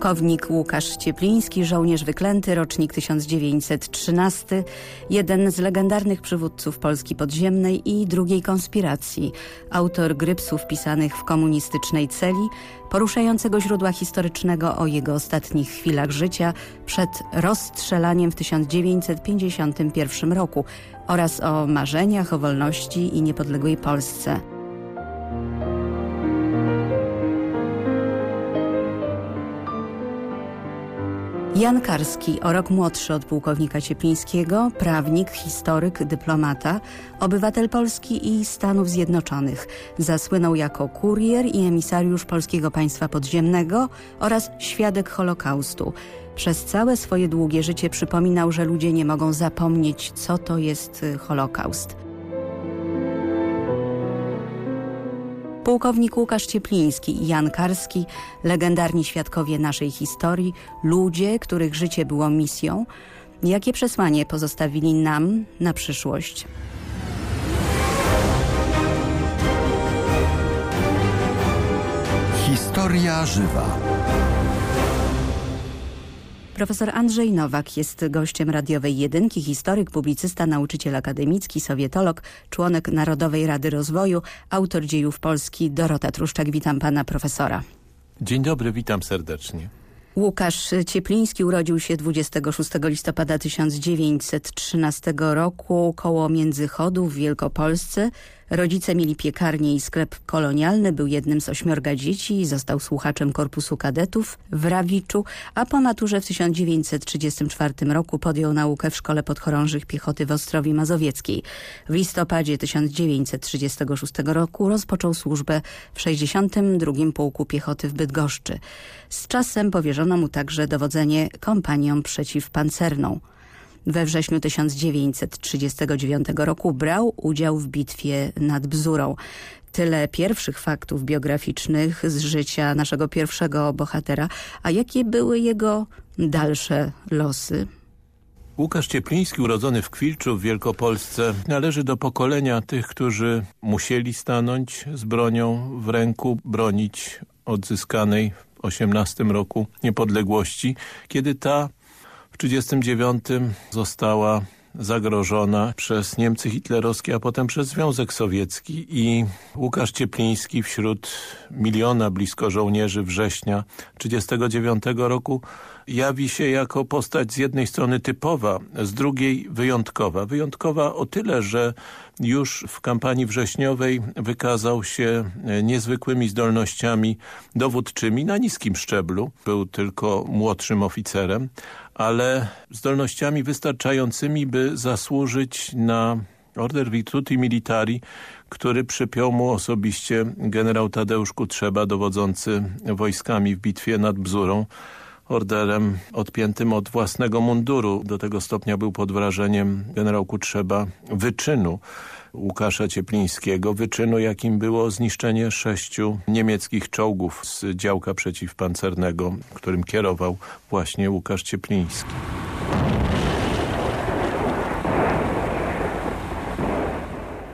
Pułkownik Łukasz Ciepliński, żołnierz wyklęty, rocznik 1913, jeden z legendarnych przywódców Polski podziemnej i drugiej konspiracji, autor grypsów pisanych w komunistycznej celi, poruszającego źródła historycznego o jego ostatnich chwilach życia przed rozstrzelaniem w 1951 roku oraz o marzeniach o wolności i niepodległej Polsce. Jan Karski, o rok młodszy od pułkownika Cieplińskiego, prawnik, historyk, dyplomata, obywatel Polski i Stanów Zjednoczonych. Zasłynął jako kurier i emisariusz Polskiego Państwa Podziemnego oraz świadek Holokaustu. Przez całe swoje długie życie przypominał, że ludzie nie mogą zapomnieć, co to jest Holokaust. Pułkownik Łukasz Ciepliński i Jan Karski, legendarni świadkowie naszej historii, ludzie, których życie było misją, jakie przesłanie pozostawili nam na przyszłość. Historia żywa. Profesor Andrzej Nowak jest gościem radiowej jedynki, historyk, publicysta, nauczyciel akademicki, sowietolog, członek Narodowej Rady Rozwoju, autor dziejów Polski Dorota Truszczak. Witam pana profesora. Dzień dobry, witam serdecznie. Łukasz Ciepliński urodził się 26 listopada 1913 roku koło Międzychodu w Wielkopolsce. Rodzice mieli piekarnię i sklep kolonialny, był jednym z ośmiorga dzieci i został słuchaczem Korpusu Kadetów w Rawiczu, a po maturze w 1934 roku podjął naukę w Szkole Podchorążych Piechoty w Ostrowi Mazowieckiej. W listopadzie 1936 roku rozpoczął służbę w 62. Pułku Piechoty w Bydgoszczy. Z czasem powierzono mu także dowodzenie kompanią przeciwpancerną. We wrześniu 1939 roku brał udział w bitwie nad Bzurą. Tyle pierwszych faktów biograficznych z życia naszego pierwszego bohatera. A jakie były jego dalsze losy? Łukasz Ciepliński, urodzony w Kwilczu w Wielkopolsce, należy do pokolenia tych, którzy musieli stanąć z bronią w ręku, bronić odzyskanej w 18 roku niepodległości, kiedy ta 1939 została zagrożona przez Niemcy hitlerowskie, a potem przez Związek Sowiecki i Łukasz Ciepliński wśród miliona blisko żołnierzy września 1939 roku jawi się jako postać z jednej strony typowa, z drugiej wyjątkowa. Wyjątkowa o tyle, że już w kampanii wrześniowej wykazał się niezwykłymi zdolnościami dowódczymi na niskim szczeblu. Był tylko młodszym oficerem, ale zdolnościami wystarczającymi, by zasłużyć na Order Virtuti Militari, który przypiął mu osobiście generał Tadeusz Kutrzeba, dowodzący wojskami w bitwie nad Bzurą, orderem odpiętym od własnego munduru. Do tego stopnia był pod wrażeniem generał Kutrzeba wyczynu Łukasza Cieplińskiego, wyczynu jakim było zniszczenie sześciu niemieckich czołgów z działka przeciwpancernego, którym kierował właśnie Łukasz Ciepliński.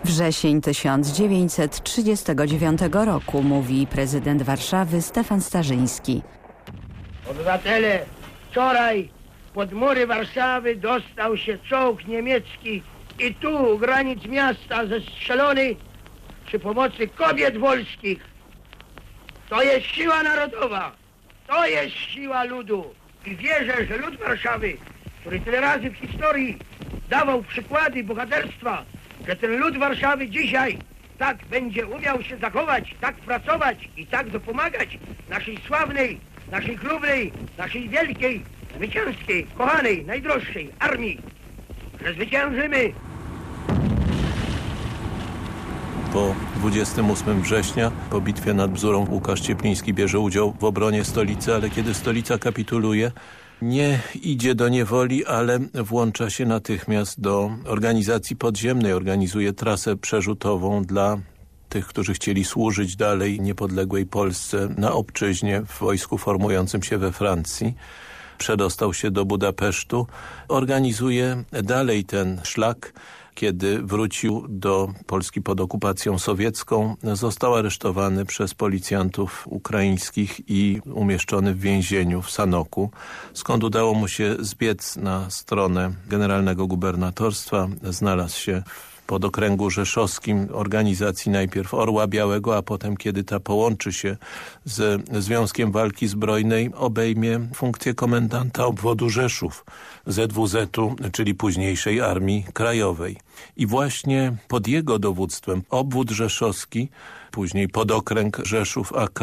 Wrzesień 1939 roku, mówi prezydent Warszawy Stefan Starzyński. Obywatele, wczoraj pod mury Warszawy dostał się czołg niemiecki i tu u granic miasta zestrzelony przy pomocy kobiet wolskich. To jest siła narodowa, to jest siła ludu. I wierzę, że lud Warszawy, który tyle razy w historii dawał przykłady bohaterstwa, że ten lud Warszawy dzisiaj tak będzie umiał się zachować, tak pracować i tak dopomagać naszej sławnej, naszej chlubnej, naszej wielkiej, zwycięskiej, kochanej, najdroższej armii, że zwyciężymy. Po 28 września, po bitwie nad Bzurą, Łukasz Ciepliński bierze udział w obronie stolicy, ale kiedy stolica kapituluje, nie idzie do niewoli, ale włącza się natychmiast do organizacji podziemnej, organizuje trasę przerzutową dla tych, którzy chcieli służyć dalej niepodległej Polsce na obczyźnie w wojsku formującym się we Francji. przedostał się do Budapesztu. Organizuje dalej ten szlak kiedy wrócił do Polski pod okupacją sowiecką, został aresztowany przez policjantów ukraińskich i umieszczony w więzieniu w Sanoku, skąd udało mu się zbiec na stronę generalnego gubernatorstwa. Znalazł się w pod okręgu rzeszowskim organizacji najpierw Orła Białego, a potem kiedy ta połączy się z Związkiem Walki Zbrojnej obejmie funkcję komendanta obwodu Rzeszów ZWZ-u, czyli późniejszej Armii Krajowej. I właśnie pod jego dowództwem obwód rzeszowski później podokręg Rzeszów AK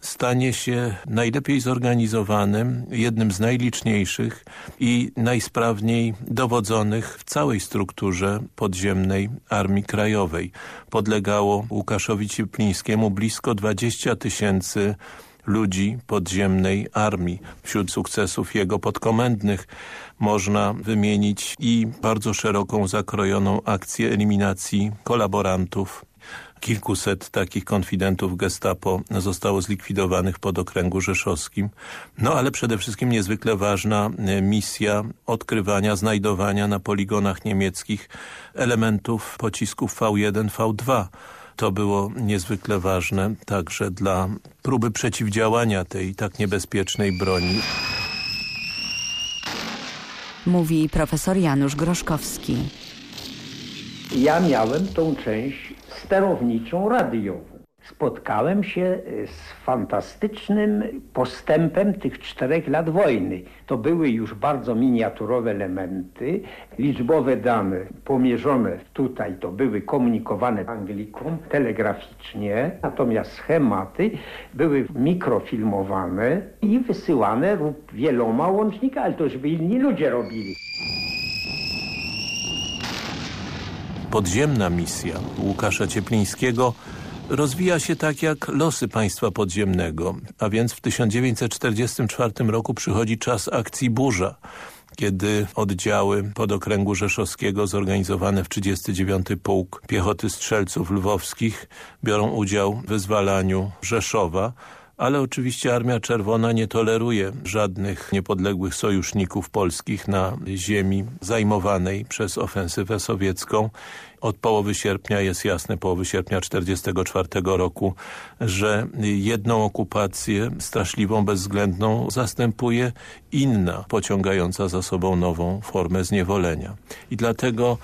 stanie się najlepiej zorganizowanym, jednym z najliczniejszych i najsprawniej dowodzonych w całej strukturze podziemnej Armii Krajowej. Podlegało Łukaszowi Cieplińskiemu blisko 20 tysięcy ludzi podziemnej armii. Wśród sukcesów jego podkomendnych można wymienić i bardzo szeroką zakrojoną akcję eliminacji kolaborantów Kilkuset takich konfidentów gestapo zostało zlikwidowanych pod okręgu rzeszowskim. No ale przede wszystkim niezwykle ważna e, misja odkrywania, znajdowania na poligonach niemieckich elementów pocisków V1, V2 to było niezwykle ważne także dla próby przeciwdziałania tej tak niebezpiecznej broni. Mówi profesor Janusz Groszkowski. Ja miałem tą część sterowniczą radiową. Spotkałem się e, z fantastycznym postępem tych czterech lat wojny. To były już bardzo miniaturowe elementy. Liczbowe dane pomierzone tutaj to były komunikowane Anglikom telegraficznie, natomiast schematy były mikrofilmowane i wysyłane wieloma łącznikami, ale to już by inni ludzie robili. Podziemna misja Łukasza Cieplińskiego rozwija się tak jak losy państwa podziemnego, a więc w 1944 roku przychodzi czas akcji Burza, kiedy oddziały podokręgu rzeszowskiego zorganizowane w 39 Pułk Piechoty Strzelców Lwowskich biorą udział w wyzwalaniu Rzeszowa, ale oczywiście Armia Czerwona nie toleruje żadnych niepodległych sojuszników polskich na ziemi zajmowanej przez ofensywę sowiecką. Od połowy sierpnia jest jasne, połowy sierpnia 1944 roku, że jedną okupację straszliwą, bezwzględną zastępuje inna, pociągająca za sobą nową formę zniewolenia. I dlatego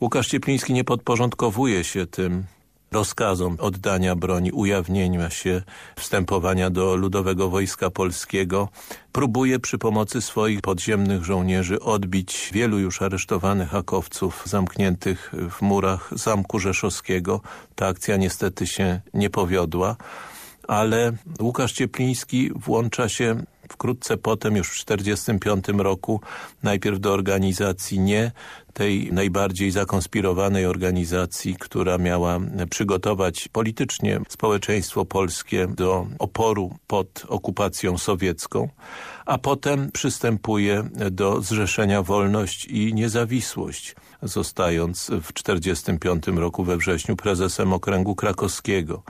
Łukasz Ciepliński nie podporządkowuje się tym rozkazom oddania broni, ujawnienia się, wstępowania do Ludowego Wojska Polskiego, próbuje przy pomocy swoich podziemnych żołnierzy odbić wielu już aresztowanych hakowców zamkniętych w murach Zamku Rzeszowskiego. Ta akcja niestety się nie powiodła, ale Łukasz Ciepliński włącza się wkrótce potem, już w 1945 roku, najpierw do organizacji nie tej najbardziej zakonspirowanej organizacji, która miała przygotować politycznie społeczeństwo polskie do oporu pod okupacją sowiecką, a potem przystępuje do Zrzeszenia Wolność i Niezawisłość, zostając w 1945 roku we wrześniu prezesem Okręgu Krakowskiego,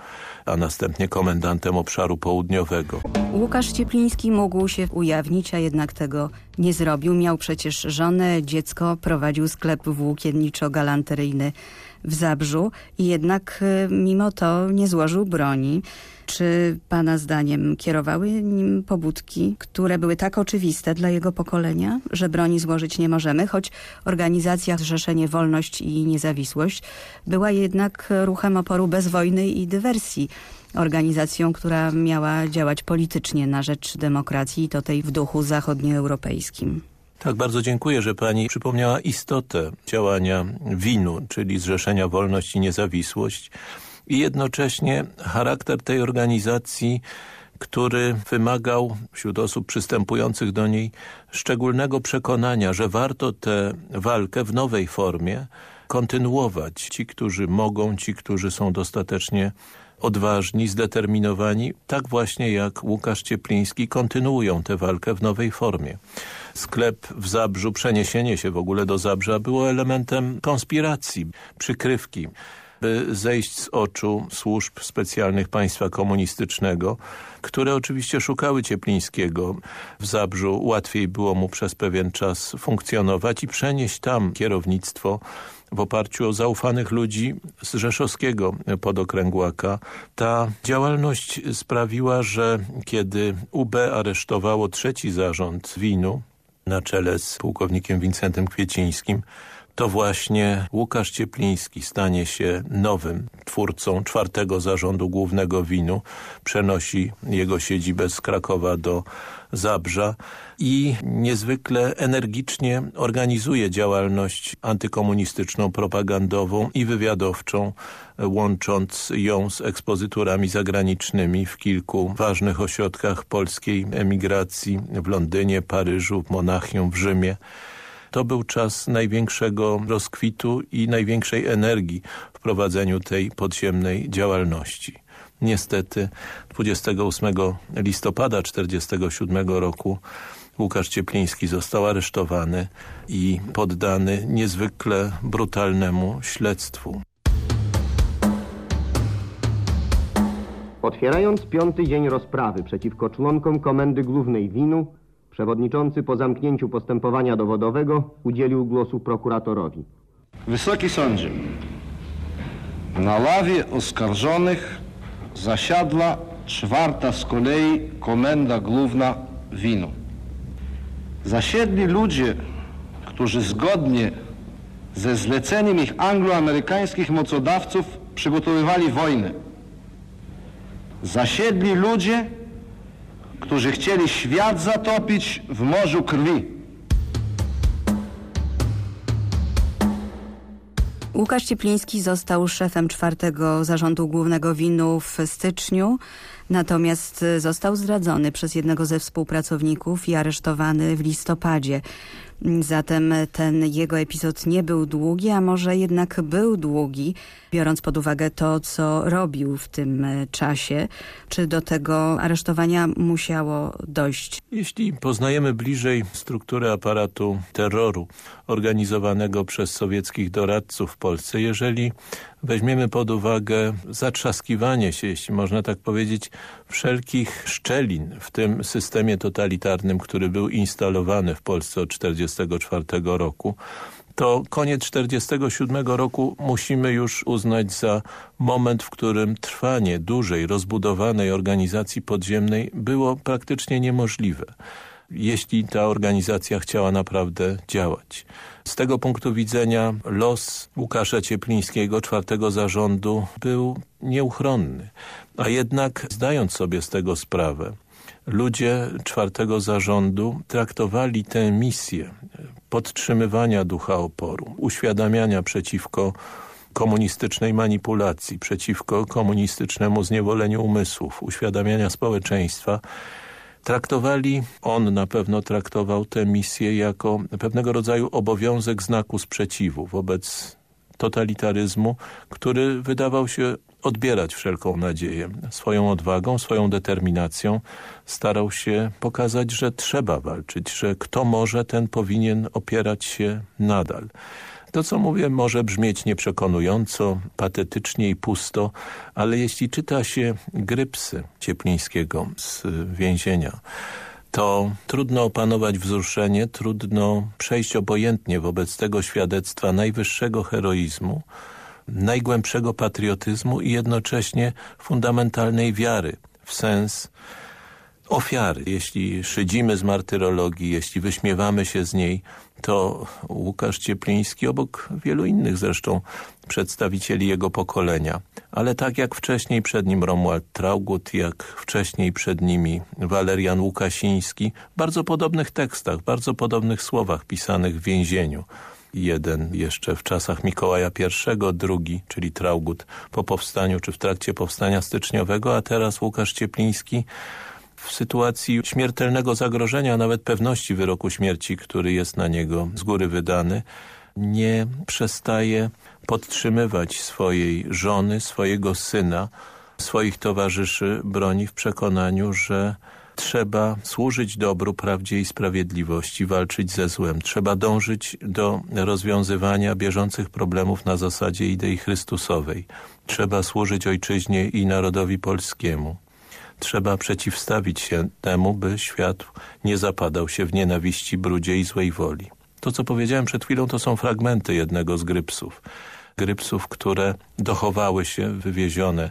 a następnie komendantem obszaru południowego. Łukasz Ciepliński mógł się ujawnić, a jednak tego nie zrobił. Miał przecież żonę, dziecko, prowadził sklep włókienniczo-galanteryjny w Zabrzu i jednak y, mimo to nie złożył broni. Czy pana zdaniem kierowały nim pobudki, które były tak oczywiste dla jego pokolenia, że broni złożyć nie możemy, choć organizacja Zrzeszenie Wolność i Niezawisłość była jednak ruchem oporu bez wojny i dywersji organizacją, która miała działać politycznie na rzecz demokracji i to tej w duchu zachodnioeuropejskim. Tak, bardzo dziękuję, że pani przypomniała istotę działania WIN-u, czyli Zrzeszenia Wolność i Niezawisłość i jednocześnie charakter tej organizacji który wymagał wśród osób przystępujących do niej szczególnego przekonania, że warto tę walkę w nowej formie kontynuować. Ci, którzy mogą, ci, którzy są dostatecznie odważni, zdeterminowani, tak właśnie jak Łukasz Ciepliński, kontynuują tę walkę w nowej formie. Sklep w Zabrzu, przeniesienie się w ogóle do Zabrza było elementem konspiracji, przykrywki by zejść z oczu służb specjalnych państwa komunistycznego, które oczywiście szukały Cieplińskiego. W Zabrzu łatwiej było mu przez pewien czas funkcjonować i przenieść tam kierownictwo w oparciu o zaufanych ludzi z rzeszowskiego podokręgłaka. Ta działalność sprawiła, że kiedy UB aresztowało trzeci zarząd winu na czele z pułkownikiem Wincentem Kwiecińskim, to właśnie Łukasz Ciepliński stanie się nowym twórcą czwartego zarządu głównego winu. Przenosi jego siedzibę z Krakowa do Zabrza i niezwykle energicznie organizuje działalność antykomunistyczną, propagandową i wywiadowczą, łącząc ją z ekspozyturami zagranicznymi w kilku ważnych ośrodkach polskiej emigracji w Londynie, Paryżu, w Monachium, w Rzymie. To był czas największego rozkwitu i największej energii w prowadzeniu tej podziemnej działalności. Niestety 28 listopada 1947 roku Łukasz Ciepliński został aresztowany i poddany niezwykle brutalnemu śledztwu. Otwierając piąty dzień rozprawy przeciwko członkom Komendy Głównej Winu, przewodniczący po zamknięciu postępowania dowodowego udzielił głosu prokuratorowi. Wysoki sądzie, na ławie oskarżonych zasiadła czwarta z kolei Komenda Główna Winu. Zasiedli ludzie, którzy zgodnie ze zleceniem ich angloamerykańskich mocodawców przygotowywali wojnę. Zasiedli ludzie, którzy chcieli świat zatopić w morzu krwi. Łukasz Ciepliński został szefem czwartego zarządu głównego winu w styczniu, natomiast został zdradzony przez jednego ze współpracowników i aresztowany w listopadzie. Zatem ten jego epizod nie był długi, a może jednak był długi, biorąc pod uwagę to, co robił w tym czasie. Czy do tego aresztowania musiało dojść? Jeśli poznajemy bliżej strukturę aparatu terroru organizowanego przez sowieckich doradców w Polsce, jeżeli weźmiemy pod uwagę zatrzaskiwanie się, jeśli można tak powiedzieć, wszelkich szczelin w tym systemie totalitarnym, który był instalowany w Polsce od 1944 roku, to koniec 1947 roku musimy już uznać za moment, w którym trwanie dużej, rozbudowanej organizacji podziemnej było praktycznie niemożliwe jeśli ta organizacja chciała naprawdę działać. Z tego punktu widzenia los Łukasza Cieplińskiego, czwartego zarządu, był nieuchronny. A jednak zdając sobie z tego sprawę, ludzie czwartego zarządu traktowali tę misję podtrzymywania ducha oporu, uświadamiania przeciwko komunistycznej manipulacji, przeciwko komunistycznemu zniewoleniu umysłów, uświadamiania społeczeństwa traktowali, on na pewno traktował tę misję jako pewnego rodzaju obowiązek znaku sprzeciwu wobec totalitaryzmu, który wydawał się odbierać wszelką nadzieję. Swoją odwagą, swoją determinacją starał się pokazać, że trzeba walczyć, że kto może, ten powinien opierać się nadal. To, co mówię, może brzmieć nieprzekonująco, patetycznie i pusto, ale jeśli czyta się Grypsy Cieplińskiego z więzienia, to trudno opanować wzruszenie, trudno przejść obojętnie wobec tego świadectwa najwyższego heroizmu, najgłębszego patriotyzmu i jednocześnie fundamentalnej wiary w sens ofiary. Jeśli szydzimy z martyrologii, jeśli wyśmiewamy się z niej, to Łukasz Ciepliński, obok wielu innych zresztą przedstawicieli jego pokolenia, ale tak jak wcześniej przed nim Romuald Traugut, jak wcześniej przed nimi Walerian Łukasiński, bardzo podobnych tekstach, bardzo podobnych słowach pisanych w więzieniu. Jeden jeszcze w czasach Mikołaja I, drugi, czyli Traugut po powstaniu czy w trakcie powstania styczniowego, a teraz Łukasz Ciepliński w sytuacji śmiertelnego zagrożenia, nawet pewności wyroku śmierci, który jest na niego z góry wydany, nie przestaje podtrzymywać swojej żony, swojego syna, swoich towarzyszy broni w przekonaniu, że trzeba służyć dobru, prawdzie i sprawiedliwości, walczyć ze złem. Trzeba dążyć do rozwiązywania bieżących problemów na zasadzie idei chrystusowej. Trzeba służyć ojczyźnie i narodowi polskiemu. Trzeba przeciwstawić się temu, by świat nie zapadał się w nienawiści, brudzie i złej woli. To, co powiedziałem przed chwilą, to są fragmenty jednego z grypsów. Grypsów, które dochowały się, wywiezione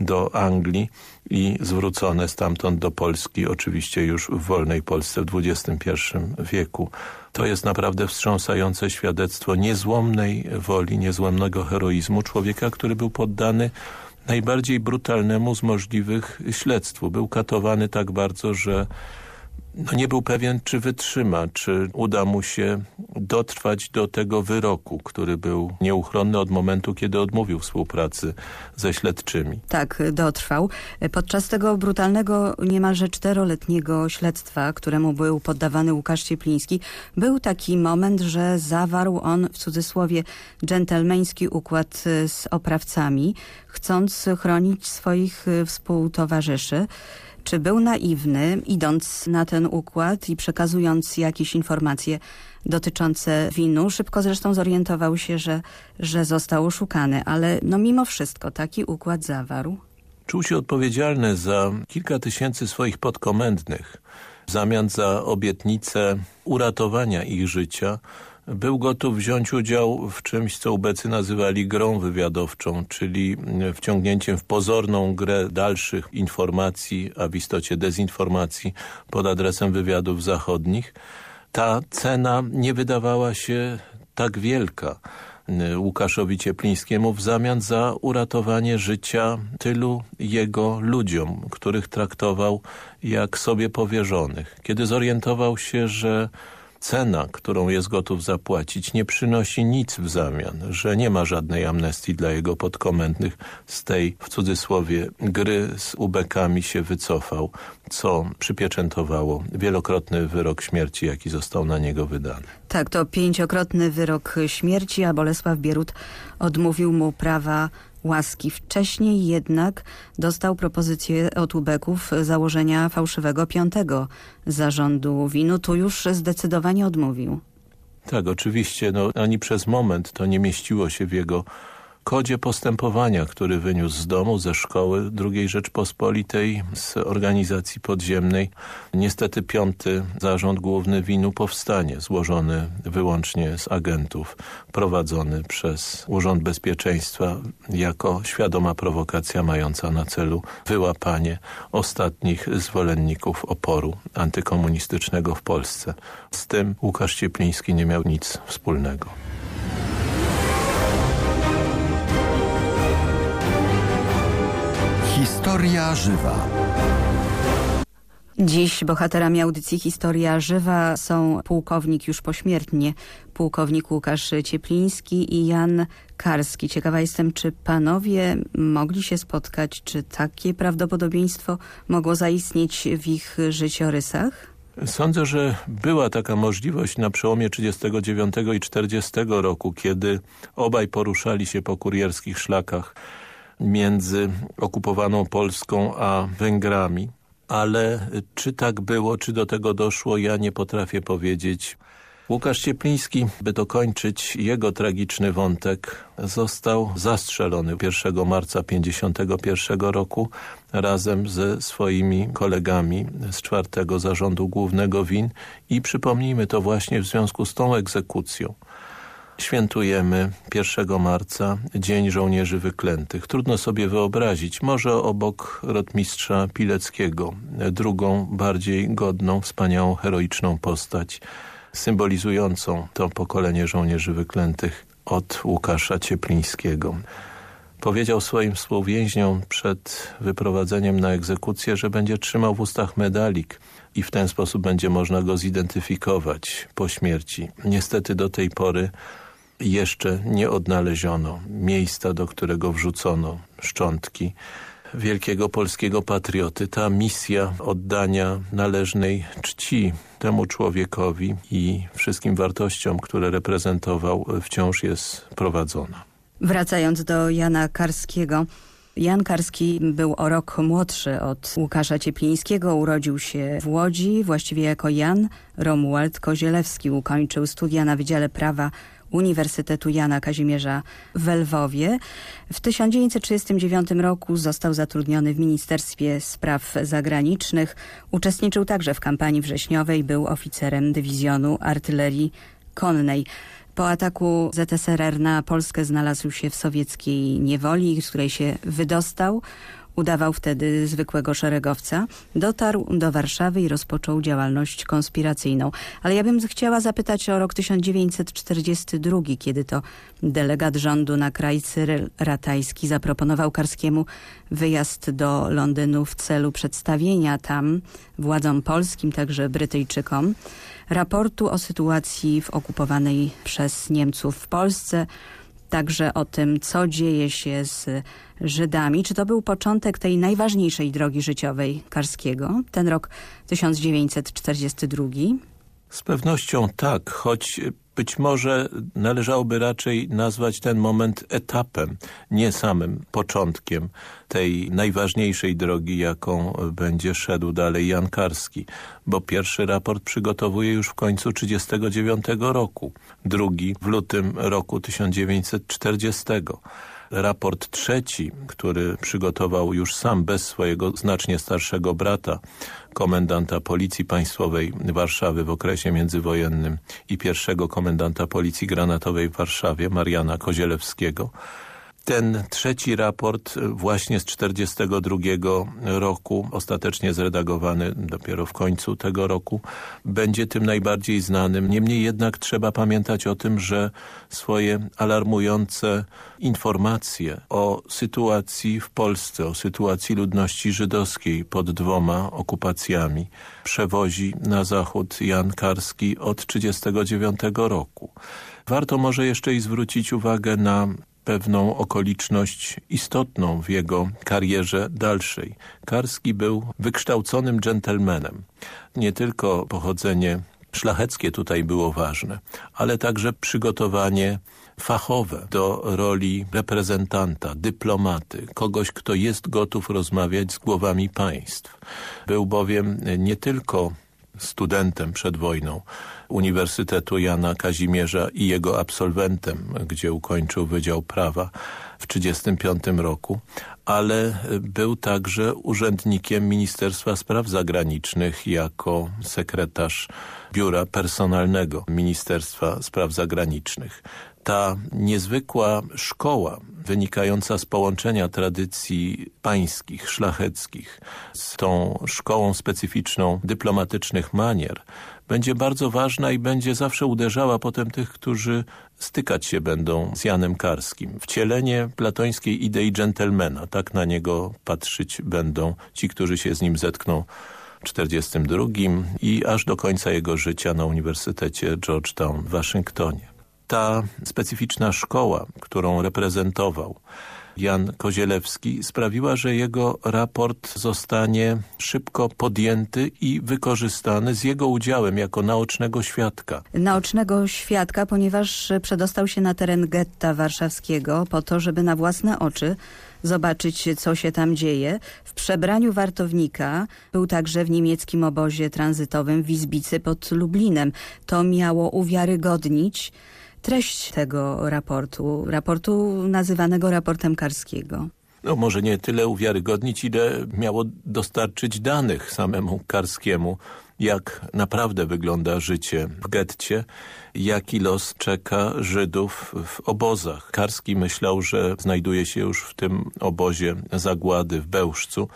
do Anglii i zwrócone stamtąd do Polski, oczywiście już w wolnej Polsce w XXI wieku. To jest naprawdę wstrząsające świadectwo niezłomnej woli, niezłomnego heroizmu człowieka, który był poddany najbardziej brutalnemu z możliwych śledztwu. Był katowany tak bardzo, że no nie był pewien, czy wytrzyma, czy uda mu się dotrwać do tego wyroku, który był nieuchronny od momentu, kiedy odmówił współpracy ze śledczymi. Tak, dotrwał. Podczas tego brutalnego, niemalże czteroletniego śledztwa, któremu był poddawany Łukasz Ciepliński, był taki moment, że zawarł on w cudzysłowie dżentelmeński układ z oprawcami, chcąc chronić swoich współtowarzyszy. Czy był naiwny, idąc na ten układ i przekazując jakieś informacje dotyczące winu? Szybko zresztą zorientował się, że, że został oszukany, ale no mimo wszystko taki układ zawarł. Czuł się odpowiedzialny za kilka tysięcy swoich podkomendnych w zamian za obietnicę uratowania ich życia był gotów wziąć udział w czymś, co ubecy nazywali grą wywiadowczą, czyli wciągnięciem w pozorną grę dalszych informacji, a w istocie dezinformacji pod adresem wywiadów zachodnich. Ta cena nie wydawała się tak wielka. Łukaszowi Cieplińskiemu w zamian za uratowanie życia tylu jego ludziom, których traktował jak sobie powierzonych. Kiedy zorientował się, że cena, którą jest gotów zapłacić, nie przynosi nic w zamian, że nie ma żadnej amnestii dla jego podkomendnych. Z tej, w cudzysłowie, gry z ubekami się wycofał, co przypieczętowało wielokrotny wyrok śmierci, jaki został na niego wydany. Tak, to pięciokrotny wyrok śmierci, a Bolesław Bierut odmówił mu prawa łaski. Wcześniej jednak dostał propozycję od ubeków założenia fałszywego piątego zarządu winu. Tu już zdecydowanie odmówił. Tak, oczywiście. No, ani przez moment to nie mieściło się w jego kodzie postępowania, który wyniósł z domu, ze szkoły II Rzeczpospolitej, z organizacji podziemnej. Niestety piąty zarząd główny winu powstanie, złożony wyłącznie z agentów, prowadzony przez Urząd Bezpieczeństwa jako świadoma prowokacja mająca na celu wyłapanie ostatnich zwolenników oporu antykomunistycznego w Polsce. Z tym Łukasz Ciepliński nie miał nic wspólnego. Historia żywa. Dziś bohaterami audycji Historia Żywa są pułkownik już pośmiertnie, pułkownik Łukasz Ciepliński i Jan Karski. Ciekawa jestem, czy panowie mogli się spotkać, czy takie prawdopodobieństwo mogło zaistnieć w ich życiorysach? Sądzę, że była taka możliwość na przełomie 39 i 40 roku, kiedy obaj poruszali się po kurierskich szlakach między okupowaną Polską a Węgrami. Ale czy tak było, czy do tego doszło, ja nie potrafię powiedzieć. Łukasz Ciepliński, by dokończyć jego tragiczny wątek, został zastrzelony 1 marca 1951 roku razem ze swoimi kolegami z czwartego zarządu głównego WIN i przypomnijmy to właśnie w związku z tą egzekucją świętujemy 1 marca Dzień Żołnierzy Wyklętych. Trudno sobie wyobrazić, może obok rotmistrza Pileckiego, drugą, bardziej godną, wspaniałą, heroiczną postać, symbolizującą to pokolenie żołnierzy wyklętych od Łukasza Cieplińskiego. Powiedział swoim współwięźniom przed wyprowadzeniem na egzekucję, że będzie trzymał w ustach medalik i w ten sposób będzie można go zidentyfikować po śmierci. Niestety do tej pory jeszcze nie odnaleziono miejsca, do którego wrzucono szczątki wielkiego polskiego patrioty. Ta misja oddania należnej czci temu człowiekowi i wszystkim wartościom, które reprezentował, wciąż jest prowadzona. Wracając do Jana Karskiego, Jan Karski był o rok młodszy od Łukasza Cieplińskiego. Urodził się w Łodzi, właściwie jako Jan Romuald Kozielewski. Ukończył studia na Wydziale Prawa Uniwersytetu Jana Kazimierza w Lwowie. W 1939 roku został zatrudniony w Ministerstwie Spraw Zagranicznych. Uczestniczył także w kampanii wrześniowej, był oficerem dywizjonu artylerii konnej. Po ataku ZSRR na Polskę znalazł się w sowieckiej niewoli, z której się wydostał. Udawał wtedy zwykłego szeregowca. Dotarł do Warszawy i rozpoczął działalność konspiracyjną. Ale ja bym chciała zapytać o rok 1942, kiedy to delegat rządu na kraj Cyryl Ratajski zaproponował Karskiemu wyjazd do Londynu w celu przedstawienia tam władzom polskim, także Brytyjczykom, raportu o sytuacji w okupowanej przez Niemców w Polsce, także o tym, co dzieje się z Żydami. Czy to był początek tej najważniejszej drogi życiowej Karskiego, ten rok 1942? Z pewnością tak, choć być może należałoby raczej nazwać ten moment etapem, nie samym początkiem tej najważniejszej drogi, jaką będzie szedł dalej Jan Karski, bo pierwszy raport przygotowuje już w końcu 1939 roku, drugi w lutym roku 1940 raport trzeci, który przygotował już sam bez swojego znacznie starszego brata, komendanta Policji Państwowej Warszawy w okresie międzywojennym i pierwszego komendanta Policji Granatowej w Warszawie, Mariana Kozielewskiego, ten trzeci raport właśnie z 42 roku, ostatecznie zredagowany dopiero w końcu tego roku, będzie tym najbardziej znanym. Niemniej jednak trzeba pamiętać o tym, że swoje alarmujące informacje o sytuacji w Polsce, o sytuacji ludności żydowskiej pod dwoma okupacjami przewozi na zachód Jan Karski od 39 roku. Warto może jeszcze i zwrócić uwagę na pewną okoliczność istotną w jego karierze dalszej. Karski był wykształconym dżentelmenem. Nie tylko pochodzenie szlacheckie tutaj było ważne, ale także przygotowanie fachowe do roli reprezentanta, dyplomaty, kogoś, kto jest gotów rozmawiać z głowami państw. Był bowiem nie tylko studentem przed wojną Uniwersytetu Jana Kazimierza i jego absolwentem, gdzie ukończył Wydział Prawa w 1935 roku, ale był także urzędnikiem Ministerstwa Spraw Zagranicznych jako sekretarz Biura Personalnego Ministerstwa Spraw Zagranicznych ta niezwykła szkoła wynikająca z połączenia tradycji pańskich, szlacheckich z tą szkołą specyficzną dyplomatycznych manier będzie bardzo ważna i będzie zawsze uderzała potem tych, którzy stykać się będą z Janem Karskim. Wcielenie platońskiej idei dżentelmena, tak na niego patrzeć będą ci, którzy się z nim zetkną 42 i aż do końca jego życia na Uniwersytecie Georgetown w Waszyngtonie ta specyficzna szkoła, którą reprezentował Jan Kozielewski sprawiła, że jego raport zostanie szybko podjęty i wykorzystany z jego udziałem jako naocznego świadka. Naocznego świadka, ponieważ przedostał się na teren getta warszawskiego po to, żeby na własne oczy zobaczyć, co się tam dzieje. W przebraniu wartownika był także w niemieckim obozie tranzytowym w Izbicy pod Lublinem. To miało uwiarygodnić treść tego raportu, raportu nazywanego raportem Karskiego? No może nie tyle uwiarygodnić, ile miało dostarczyć danych samemu Karskiemu, jak naprawdę wygląda życie w getcie, jaki los czeka Żydów w obozach. Karski myślał, że znajduje się już w tym obozie zagłady w Bełżcu.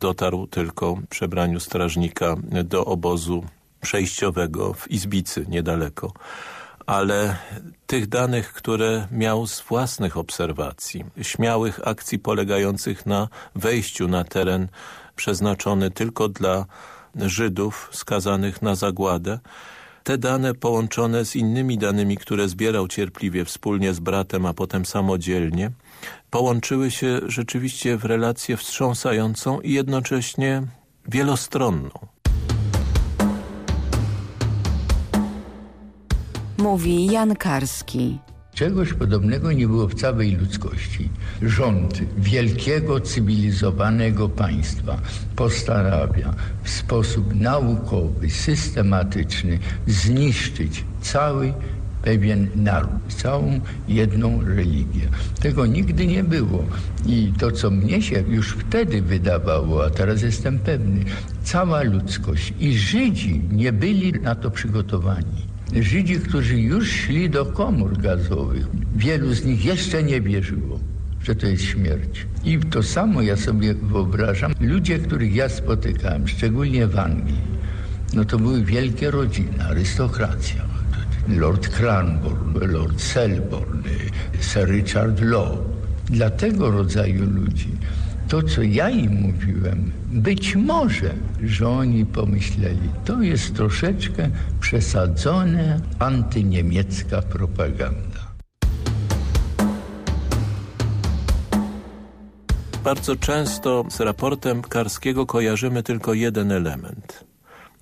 Dotarł tylko w przebraniu strażnika do obozu przejściowego w Izbicy niedaleko ale tych danych, które miał z własnych obserwacji, śmiałych akcji polegających na wejściu na teren przeznaczony tylko dla Żydów skazanych na zagładę, te dane połączone z innymi danymi, które zbierał cierpliwie wspólnie z bratem, a potem samodzielnie, połączyły się rzeczywiście w relację wstrząsającą i jednocześnie wielostronną. Mówi Jan Karski. Czegoś podobnego nie było w całej ludzkości. Rząd wielkiego, cywilizowanego państwa postanawia w sposób naukowy, systematyczny zniszczyć cały pewien naród, całą jedną religię. Tego nigdy nie było. I to, co mnie się już wtedy wydawało, a teraz jestem pewny, cała ludzkość i Żydzi nie byli na to przygotowani. Żydzi, którzy już szli do komór gazowych, wielu z nich jeszcze nie wierzyło, że to jest śmierć. I to samo ja sobie wyobrażam. Ludzie, których ja spotykałem, szczególnie w Anglii, no to były wielkie rodziny, arystokracja. Lord Cranborne, Lord Selborne, Sir Richard Law. Dla tego rodzaju ludzi to, co ja im mówiłem, być może, że oni pomyśleli, to jest troszeczkę przesadzone antyniemiecka propaganda. Bardzo często z raportem Karskiego kojarzymy tylko jeden element.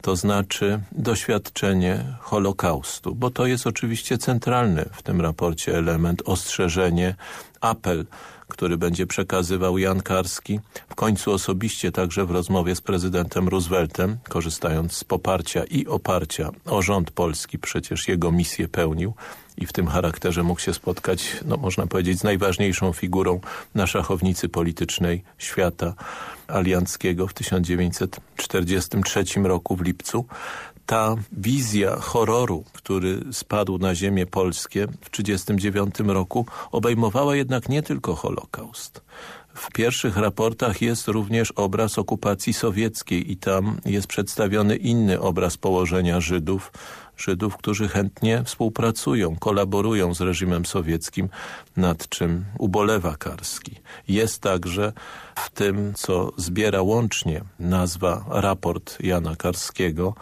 To znaczy doświadczenie Holokaustu, bo to jest oczywiście centralny w tym raporcie element, ostrzeżenie, apel który będzie przekazywał Jan Karski, w końcu osobiście także w rozmowie z prezydentem Rooseveltem, korzystając z poparcia i oparcia o rząd polski, przecież jego misję pełnił i w tym charakterze mógł się spotkać, no można powiedzieć, z najważniejszą figurą na szachownicy politycznej świata alianckiego w 1943 roku w lipcu ta wizja horroru, który spadł na ziemię polskie w 1939 roku, obejmowała jednak nie tylko Holokaust. W pierwszych raportach jest również obraz okupacji sowieckiej i tam jest przedstawiony inny obraz położenia Żydów, Żydów, którzy chętnie współpracują, kolaborują z reżimem sowieckim, nad czym ubolewa Karski. Jest także w tym, co zbiera łącznie nazwa raport Jana Karskiego,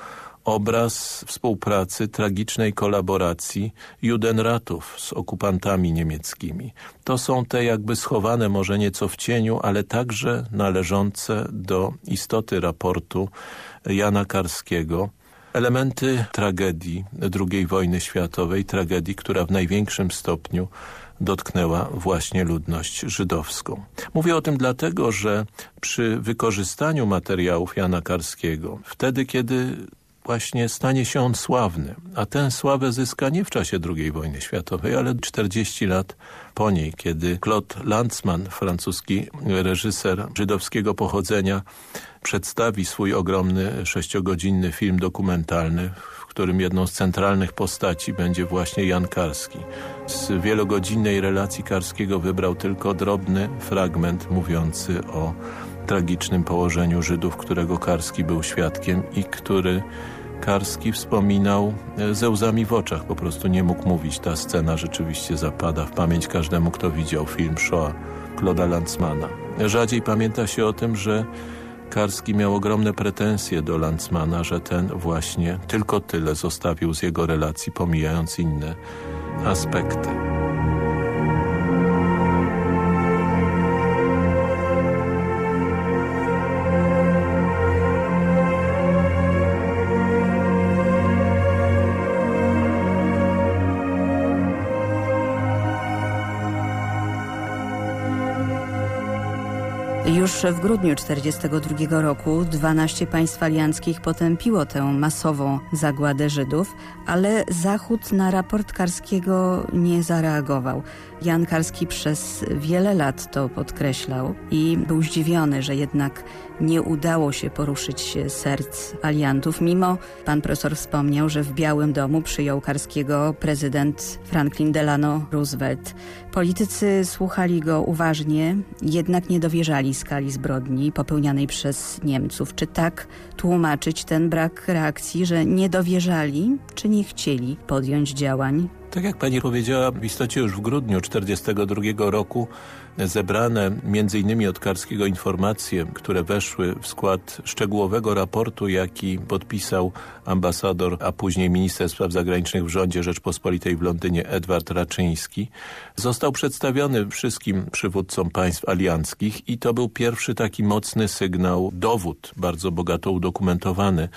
obraz współpracy, tragicznej kolaboracji Judenratów z okupantami niemieckimi. To są te jakby schowane może nieco w cieniu, ale także należące do istoty raportu Jana Karskiego, elementy tragedii II wojny światowej, tragedii, która w największym stopniu dotknęła właśnie ludność żydowską. Mówię o tym dlatego, że przy wykorzystaniu materiałów Jana Karskiego, wtedy kiedy właśnie stanie się on sławny. A tę sławę zyska nie w czasie II wojny światowej, ale 40 lat po niej, kiedy Claude Lanzmann, francuski reżyser żydowskiego pochodzenia, przedstawi swój ogromny sześciogodzinny film dokumentalny, w którym jedną z centralnych postaci będzie właśnie Jan Karski. Z wielogodzinnej relacji Karskiego wybrał tylko drobny fragment mówiący o tragicznym położeniu Żydów, którego Karski był świadkiem i który Karski wspominał e, ze łzami w oczach, po prostu nie mógł mówić. Ta scena rzeczywiście zapada w pamięć każdemu, kto widział film Shoah Claude'a Lanzmana. Rzadziej pamięta się o tym, że Karski miał ogromne pretensje do Lanzmana, że ten właśnie tylko tyle zostawił z jego relacji, pomijając inne aspekty. Już w grudniu 1942 roku 12 państw alianckich potępiło tę masową zagładę Żydów, ale Zachód na raport Karskiego nie zareagował. Jan Karski przez wiele lat to podkreślał i był zdziwiony, że jednak nie udało się poruszyć serc aliantów, mimo pan profesor wspomniał, że w Białym Domu przyjął Karskiego prezydent Franklin Delano Roosevelt. Politycy słuchali go uważnie, jednak nie dowierzali skali zbrodni popełnianej przez Niemców. Czy tak tłumaczyć ten brak reakcji, że nie dowierzali, czy nie chcieli podjąć działań? Tak jak pani powiedziała, w istocie już w grudniu 1942 roku zebrane innymi od Karskiego informacje, które weszły w skład szczegółowego raportu, jaki podpisał ambasador, a później minister spraw zagranicznych w rządzie Rzeczpospolitej w Londynie Edward Raczyński, został przedstawiony wszystkim przywódcom państw alianckich i to był pierwszy taki mocny sygnał, dowód, bardzo bogato udokumentowany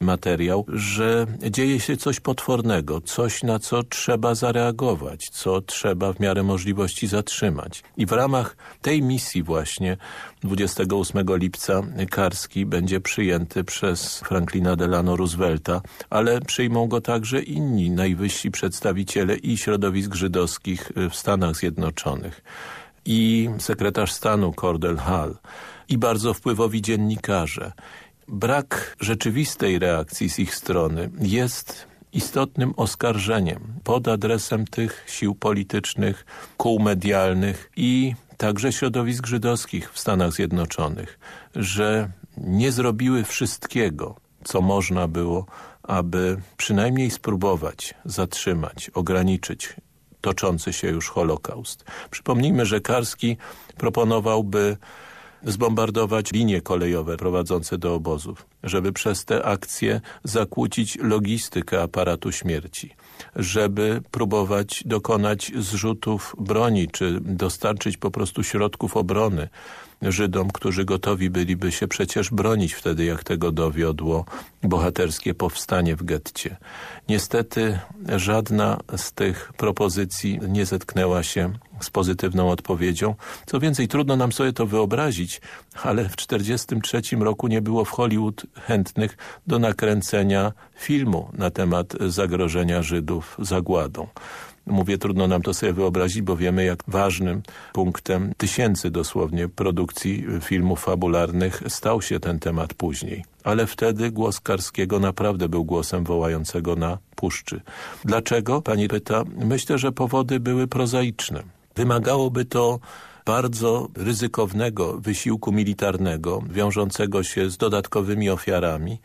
materiał, że dzieje się coś potwornego, coś na co trzeba trzeba zareagować, co trzeba w miarę możliwości zatrzymać. I w ramach tej misji właśnie 28 lipca Karski będzie przyjęty przez Franklina Delano Roosevelta, ale przyjmą go także inni najwyżsi przedstawiciele i środowisk żydowskich w Stanach Zjednoczonych i sekretarz stanu Cordell Hull i bardzo wpływowi dziennikarze. Brak rzeczywistej reakcji z ich strony jest istotnym oskarżeniem pod adresem tych sił politycznych, kół medialnych i także środowisk żydowskich w Stanach Zjednoczonych, że nie zrobiły wszystkiego, co można było, aby przynajmniej spróbować zatrzymać, ograniczyć toczący się już Holokaust. Przypomnijmy, że Karski proponowałby zbombardować linie kolejowe prowadzące do obozów, żeby przez te akcje zakłócić logistykę aparatu śmierci, żeby próbować dokonać zrzutów broni, czy dostarczyć po prostu środków obrony Żydom, którzy gotowi byliby się przecież bronić wtedy, jak tego dowiodło bohaterskie powstanie w getcie. Niestety żadna z tych propozycji nie zetknęła się z pozytywną odpowiedzią. Co więcej, trudno nam sobie to wyobrazić, ale w 1943 roku nie było w Hollywood chętnych do nakręcenia filmu na temat zagrożenia Żydów zagładą. Mówię, trudno nam to sobie wyobrazić, bo wiemy jak ważnym punktem tysięcy dosłownie produkcji filmów fabularnych stał się ten temat później. Ale wtedy głos Karskiego naprawdę był głosem wołającego na puszczy. Dlaczego? Pani pyta. Myślę, że powody były prozaiczne. Wymagałoby to bardzo ryzykownego wysiłku militarnego, wiążącego się z dodatkowymi ofiarami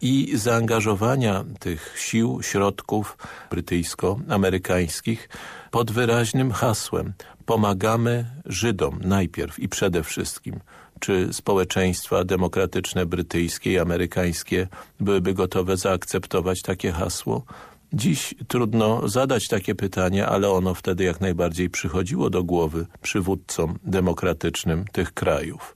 i zaangażowania tych sił, środków brytyjsko-amerykańskich pod wyraźnym hasłem pomagamy Żydom najpierw i przede wszystkim. Czy społeczeństwa demokratyczne brytyjskie i amerykańskie byłyby gotowe zaakceptować takie hasło? Dziś trudno zadać takie pytanie, ale ono wtedy jak najbardziej przychodziło do głowy przywódcom demokratycznym tych krajów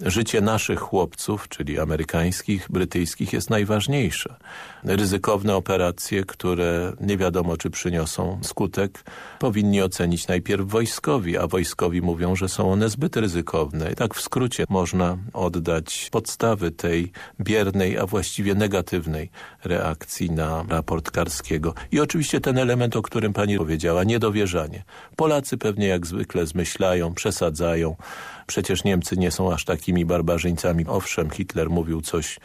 życie naszych chłopców, czyli amerykańskich, brytyjskich jest najważniejsze. Ryzykowne operacje, które nie wiadomo czy przyniosą skutek, powinni ocenić najpierw wojskowi, a wojskowi mówią, że są one zbyt ryzykowne. I tak w skrócie można oddać podstawy tej biernej, a właściwie negatywnej reakcji na raport Karskiego. I oczywiście ten element, o którym pani powiedziała, niedowierzanie. Polacy pewnie jak zwykle zmyślają, przesadzają, Przecież Niemcy nie są aż takimi barbarzyńcami. Owszem, Hitler mówił coś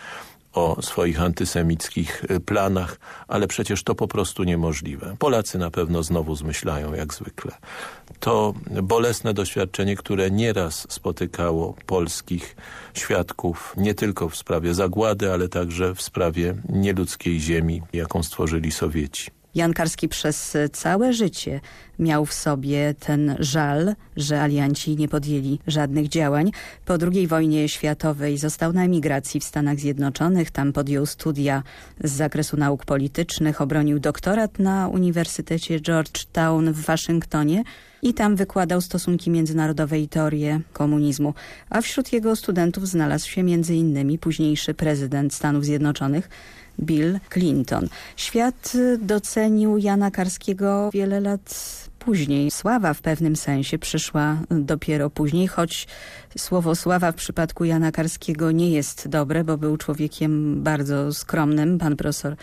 o swoich antysemickich y, planach, ale przecież to po prostu niemożliwe. Polacy na pewno znowu zmyślają jak zwykle. To bolesne doświadczenie, które nieraz spotykało polskich świadków, nie tylko w sprawie zagłady, ale także w sprawie nieludzkiej ziemi, jaką stworzyli Sowieci. Jan Karski przez całe życie miał w sobie ten żal, że alianci nie podjęli żadnych działań. Po II wojnie światowej został na emigracji w Stanach Zjednoczonych. Tam podjął studia z zakresu nauk politycznych, obronił doktorat na Uniwersytecie Georgetown w Waszyngtonie i tam wykładał stosunki międzynarodowe i teorię komunizmu. A wśród jego studentów znalazł się innymi późniejszy prezydent Stanów Zjednoczonych Bill Clinton. Świat docenił Jana Karskiego wiele lat później. Sława w pewnym sensie przyszła dopiero później, choć słowo sława w przypadku Jana Karskiego nie jest dobre, bo był człowiekiem bardzo skromnym. Pan profesor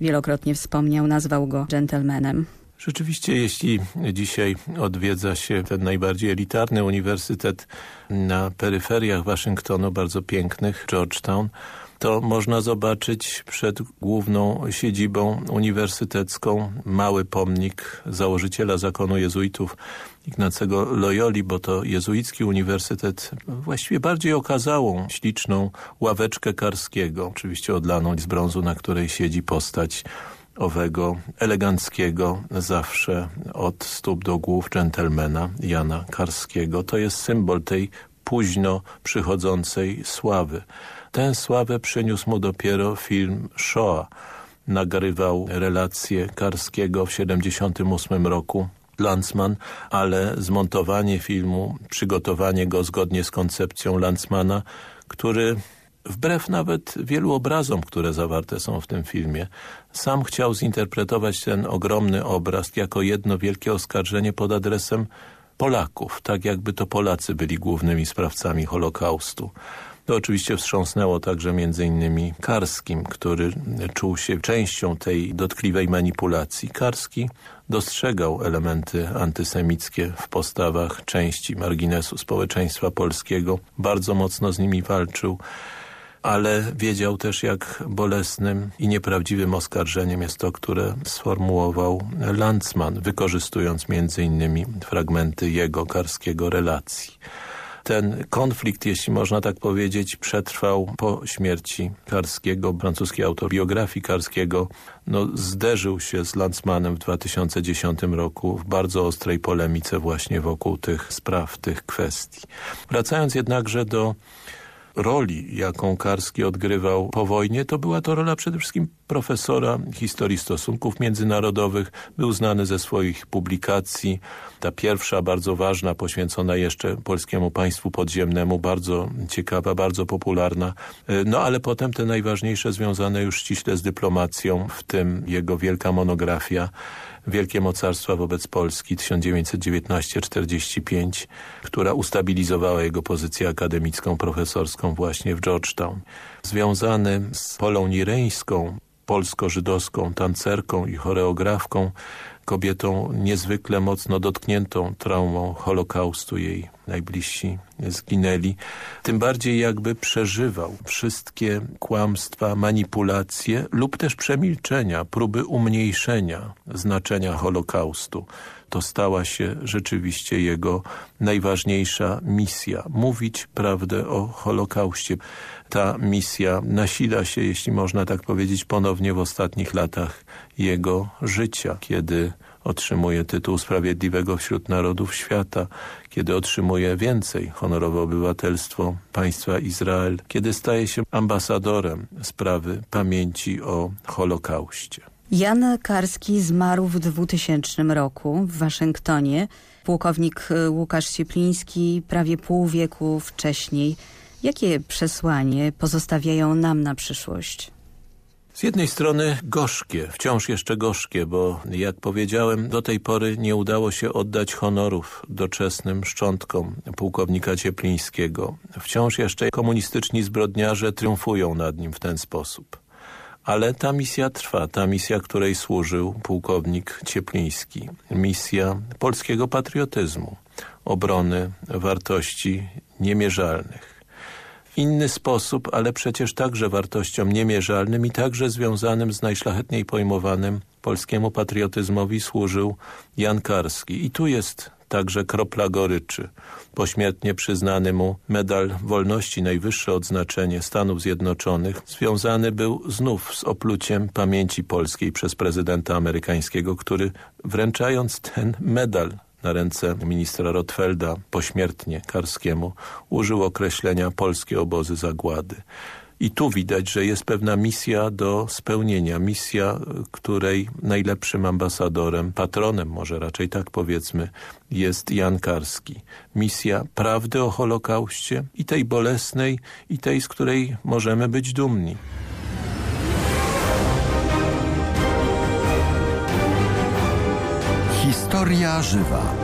wielokrotnie wspomniał, nazwał go gentlemanem. Rzeczywiście, jeśli dzisiaj odwiedza się ten najbardziej elitarny uniwersytet na peryferiach Waszyngtonu, bardzo pięknych, Georgetown, to można zobaczyć przed główną siedzibą uniwersytecką mały pomnik założyciela zakonu jezuitów Ignacego Loyoli, bo to jezuicki uniwersytet, właściwie bardziej okazałą, śliczną ławeczkę Karskiego, oczywiście odlaną z brązu, na której siedzi postać owego eleganckiego, zawsze od stóp do głów dżentelmena Jana Karskiego. To jest symbol tej późno przychodzącej sławy. Tę sławę przyniósł mu dopiero film Shoah. Nagrywał relację Karskiego w 1978 roku Landsman, ale zmontowanie filmu, przygotowanie go zgodnie z koncepcją Landsmana, który wbrew nawet wielu obrazom, które zawarte są w tym filmie, sam chciał zinterpretować ten ogromny obraz jako jedno wielkie oskarżenie pod adresem Polaków, tak jakby to Polacy byli głównymi sprawcami Holokaustu. To oczywiście wstrząsnęło także między innymi Karskim, który czuł się częścią tej dotkliwej manipulacji. Karski dostrzegał elementy antysemickie w postawach części marginesu społeczeństwa polskiego. Bardzo mocno z nimi walczył ale wiedział też jak bolesnym i nieprawdziwym oskarżeniem jest to, które sformułował Landsman, wykorzystując między innymi fragmenty jego karskiego relacji ten konflikt, jeśli można tak powiedzieć, przetrwał po śmierci Karskiego. Francuski autor biografii Karskiego no, zderzył się z Landsmanem w 2010 roku w bardzo ostrej polemice właśnie wokół tych spraw, tych kwestii. Wracając jednakże do roli, jaką Karski odgrywał po wojnie, to była to rola przede wszystkim profesora historii stosunków międzynarodowych. Był znany ze swoich publikacji. Ta pierwsza, bardzo ważna, poświęcona jeszcze polskiemu państwu podziemnemu, bardzo ciekawa, bardzo popularna. No ale potem te najważniejsze związane już ściśle z dyplomacją, w tym jego wielka monografia Wielkie Mocarstwa wobec Polski 1919-45, która ustabilizowała jego pozycję akademicką, profesorską właśnie w Georgetown. Związany z Polą Nireńską, polsko-żydowską tancerką i choreografką, kobietą niezwykle mocno dotkniętą traumą Holokaustu. Jej najbliżsi zginęli. Tym bardziej jakby przeżywał wszystkie kłamstwa, manipulacje lub też przemilczenia, próby umniejszenia znaczenia Holokaustu. To stała się rzeczywiście jego najważniejsza misja. Mówić prawdę o Holokauście. Ta misja nasila się, jeśli można tak powiedzieć, ponownie w ostatnich latach jego życia, kiedy otrzymuje tytuł Sprawiedliwego wśród Narodów Świata, kiedy otrzymuje więcej honorowe obywatelstwo państwa Izrael, kiedy staje się ambasadorem sprawy pamięci o Holokauście. Jan Karski zmarł w 2000 roku w Waszyngtonie. Pułkownik Łukasz Ciepliński prawie pół wieku wcześniej. Jakie przesłanie pozostawiają nam na przyszłość? Z jednej strony gorzkie, wciąż jeszcze gorzkie, bo jak powiedziałem, do tej pory nie udało się oddać honorów doczesnym szczątkom pułkownika Cieplińskiego. Wciąż jeszcze komunistyczni zbrodniarze triumfują nad nim w ten sposób. Ale ta misja trwa, ta misja, której służył pułkownik Ciepliński. Misja polskiego patriotyzmu, obrony wartości niemierzalnych inny sposób, ale przecież także wartością niemierzalnym i także związanym z najszlachetniej pojmowanym polskiemu patriotyzmowi służył Jan Karski. I tu jest także kropla goryczy. Pośmiertnie przyznany mu medal wolności, najwyższe odznaczenie Stanów Zjednoczonych, związany był znów z opluciem pamięci polskiej przez prezydenta amerykańskiego, który wręczając ten medal na ręce ministra Rotfelda pośmiertnie Karskiemu użył określenia polskie obozy zagłady. I tu widać, że jest pewna misja do spełnienia. Misja, której najlepszym ambasadorem, patronem może raczej tak powiedzmy, jest Jan Karski. Misja prawdy o Holokauście i tej bolesnej, i tej, z której możemy być dumni. Historia żywa.